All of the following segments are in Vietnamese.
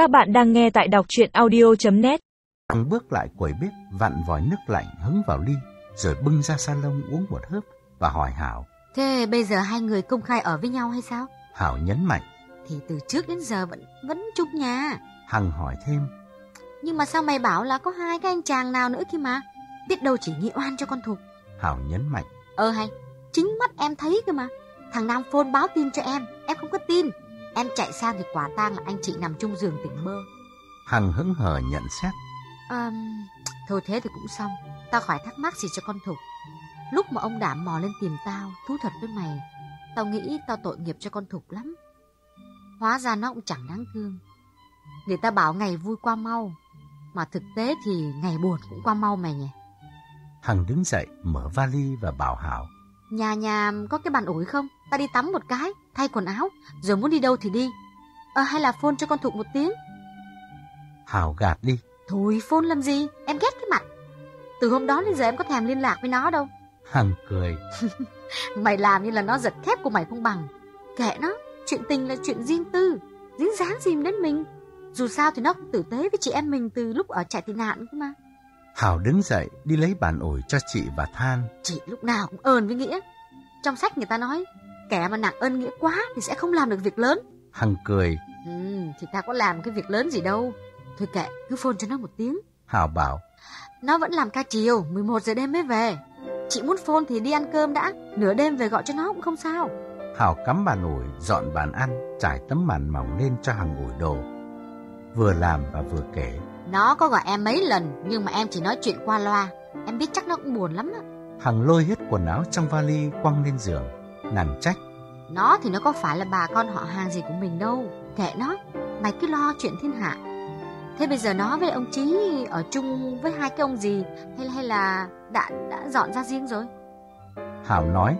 Các bạn đang nghe tại đọc chuyện audio.net Hằng bước lại quầy bếp vặn vòi nước lạnh hứng vào ly, rồi bưng ra salon uống một hớp và hỏi Hảo. Thế bây giờ hai người công khai ở với nhau hay sao? Hảo nhấn mạnh, Thì từ trước đến giờ vẫn vẫn chung nhà. Hằng hỏi thêm, Nhưng mà sao mày bảo là có hai cái anh chàng nào nữa kia mà? Biết đâu chỉ nghĩ oan cho con Thục. Hảo nhấn mạnh, Ờ hay, chính mắt em thấy cơ mà. Thằng Nam phone báo tin cho em, em không có tin. Em chạy sang thì quả tang là anh chị nằm chung giường tỉnh mơ. Hằng hững hờ nhận xét, À, thôi thế thì cũng xong. Tao khỏi thắc mắc gì cho con Thục. Lúc mà ông đảm mò lên tìm tao, thú thật với mày, tao nghĩ tao tội nghiệp cho con Thục lắm. Hóa ra nó cũng chẳng đáng thương. Người ta bảo ngày vui qua mau, mà thực tế thì ngày buồn cũng qua mau mày nhỉ. Hằng đứng dậy mở vali và bảo Hảo, Nhà nhà có cái bàn ủi không? Ta đi tắm một cái, thay quần áo, rồi muốn đi đâu thì đi. Ờ hay là phone cho con Thục một tiếng? Hảo gạt đi, Thôi phone làm gì? Em ghét cái mặt. Từ hôm đó đến giờ em có thèm liên lạc với nó đâu. Hằng cười, Mày làm như là nó giật thép của mày không bằng. Kệ nó, chuyện tình là chuyện riêng tư, dính dáng gì đến mình. Dù sao thì nó cũng tử tế với chị em mình từ lúc ở trại tị nạn cơ mà. Hảo đứng dậy đi lấy bàn ủi cho chị và than, Chị lúc nào cũng ơn với Nghĩa. Trong sách người ta nói, kẻ mà nặng ơn Nghĩa quá thì sẽ không làm được việc lớn. Hằng cười, Ừ, thì ta có làm cái việc lớn gì đâu. Thôi kệ, cứ phone cho nó một tiếng. Hảo bảo, Nó vẫn làm ca chiều, 11 giờ đêm mới về. Chị muốn phone thì đi ăn cơm đã, nửa đêm về gọi cho nó cũng không sao. Hảo cắm bàn ủi, dọn bàn ăn, trải tấm màn mỏng lên cho Hằng ủi đồ. Vừa làm và vừa kể, Nó có gọi em mấy lần, nhưng mà em chỉ nói chuyện qua loa. Em biết chắc nó cũng buồn lắm á. Hằng lôi hết quần áo trong vali quăng lên giường, nàng trách, Nó thì nó có phải là bà con họ hàng gì của mình đâu. Kệ nó, mày cứ lo chuyện thiên hạ. Thế bây giờ nó với ông Chí ở chung với hai cái ông gì hay hay là đã đã dọn ra riêng rồi? Hảo nói,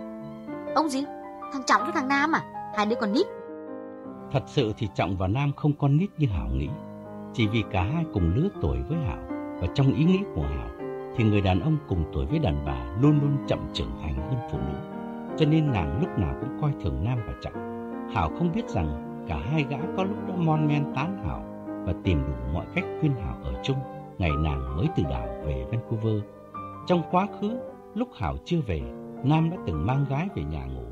Ông gì? Thằng Trọng với thằng Nam à? Hai đứa còn nít. Thật sự thì Trọng và Nam không con nít như Hảo nghĩ. Chỉ vì cả hai cùng lứa tuổi với Hảo và trong ý nghĩ của Hảo thì người đàn ông cùng tuổi với đàn bà luôn luôn chậm trưởng thành hơn phụ nữ. Cho nên nàng lúc nào cũng coi thường Nam và Trọng. Hảo không biết rằng cả hai gã có lúc đã mon men tán Hảo và tìm đủ mọi cách khuyên Hảo ở chung ngày nàng mới từ đảo về Vancouver. Trong quá khứ, lúc Hảo chưa về, Nam đã từng mang gái về nhà ngủ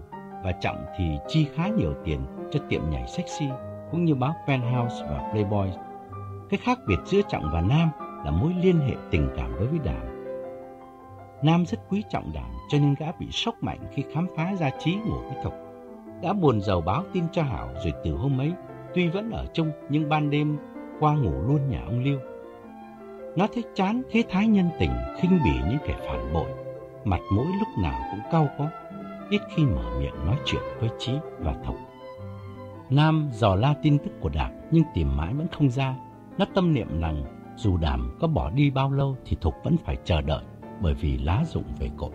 và Trọng thì chi khá nhiều tiền cho tiệm nhảy sexy cũng như báo Penthouse và Playboy. Cái khác biệt giữa Trọng và Nam là mối liên hệ tình cảm đối với Đảm. Nam rất quý Trọng Đảm cho nên gã bị sốc mạnh khi khám phá ra trí ngủ với Thục. Gã buồn giàu báo tin cho Hảo rồi từ hôm ấy, tuy vẫn ở chung nhưng ban đêm qua ngủ luôn nhà ông Liêu. Nó thấy chán thế thái nhân tình khinh bỉ những kẻ phản bội, mặt mũi lúc nào cũng cau có, ít khi mở miệng nói chuyện với Chí và Thục. Nam dò la tin tức của Đàm nhưng tìm mãi vẫn không ra. Nó tâm niệm rằng dù Đàm có bỏ đi bao lâu thì Thục vẫn phải chờ đợi bởi vì lá dụng về cội.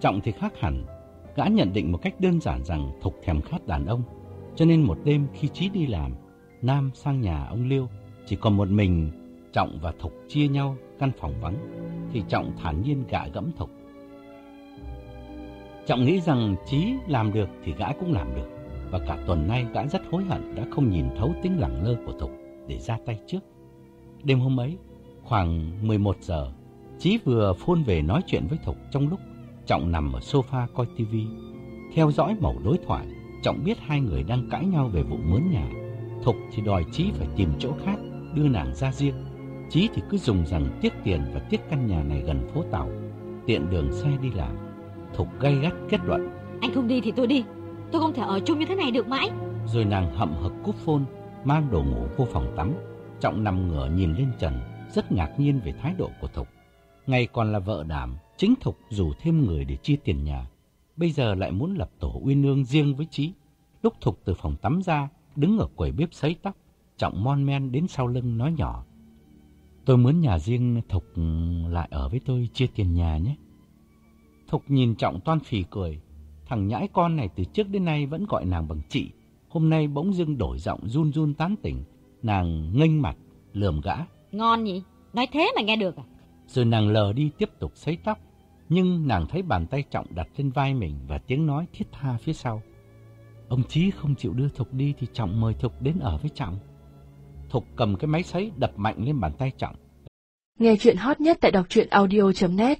Trọng thì khác hẳn, gã nhận định một cách đơn giản rằng Thục thèm khát đàn ông. Cho nên một đêm khi Chí đi làm, Nam sang nhà ông Liêu, chỉ còn một mình Trọng và Thục chia nhau căn phòng vắng, thì Trọng thản nhiên gạ gẫm Thục. Trọng nghĩ rằng Chí làm được thì gã cũng làm được, và cả tuần nay gã rất hối hận đã không nhìn thấu tính lẳng lơ của Thục để ra tay trước. Đêm hôm ấy, khoảng 11 giờ, Chí vừa phôn về nói chuyện với Thục trong lúc Trọng nằm ở sofa coi tivi. Theo dõi mẩu đối thoại, Trọng biết hai người đang cãi nhau về vụ mướn nhà. Thục thì đòi Chí phải tìm chỗ khác, đưa nàng ra riêng. Chí thì cứ dùng rằng tiếc tiền và tiếc căn nhà này gần phố tàu, tiện đường xe đi làm. Thục gay gắt kết luận, Anh không đi thì tôi đi Tôi không thể ở chung như thế này được mãi rồi nàng hậm hực cúp phôn, mang đồ ngủ vô phòng tắm. Trọng nằm ngửa nhìn lên trần, rất ngạc nhiên về thái độ của Thục. Ngày còn là vợ đảm, chính Thục rủ thêm người để chia tiền nhà. Bây giờ lại muốn lập tổ uyên ương riêng với Chí. Lúc Thục từ phòng tắm ra, đứng ở quầy bếp sấy tóc, Trọng mon men đến sau lưng nói nhỏ. Tôi muốn nhà riêng Thục lại ở với tôi chia tiền nhà nhé. Thục nhìn Trọng toan phì cười. Thằng nhãi con này từ trước đến nay vẫn gọi nàng bằng chị. Hôm nay bỗng dưng đổi giọng run run tán tỉnh. Nàng nghênh mặt, lườm gã. Ngon nhỉ Nói thế mà nghe được à Rồi nàng lờ đi tiếp tục sấy tóc. Nhưng nàng thấy bàn tay Trọng đặt lên vai mình và tiếng nói thiết tha phía sau. Ông Chí không chịu đưa Thục đi thì Trọng mời Thục đến ở với Trọng. Thục cầm cái máy sấy đập mạnh lên bàn tay Trọng. Nghe chuyện hot nhất tại đọc truyện audio.net